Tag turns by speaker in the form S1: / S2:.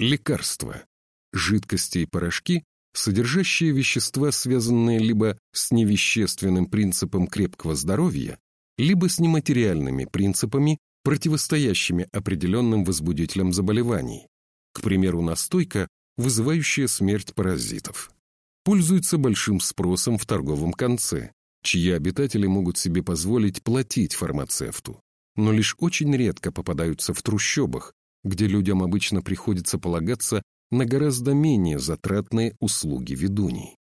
S1: Лекарства. Жидкости и порошки, содержащие вещества, связанные либо с невещественным принципом крепкого здоровья, либо с нематериальными принципами, противостоящими определенным возбудителям заболеваний. К примеру, настойка, вызывающая смерть паразитов. Пользуется большим спросом в торговом конце, чьи обитатели могут себе позволить платить фармацевту, но лишь очень редко попадаются в трущобах, где людям обычно приходится полагаться на гораздо менее затратные услуги ведуней.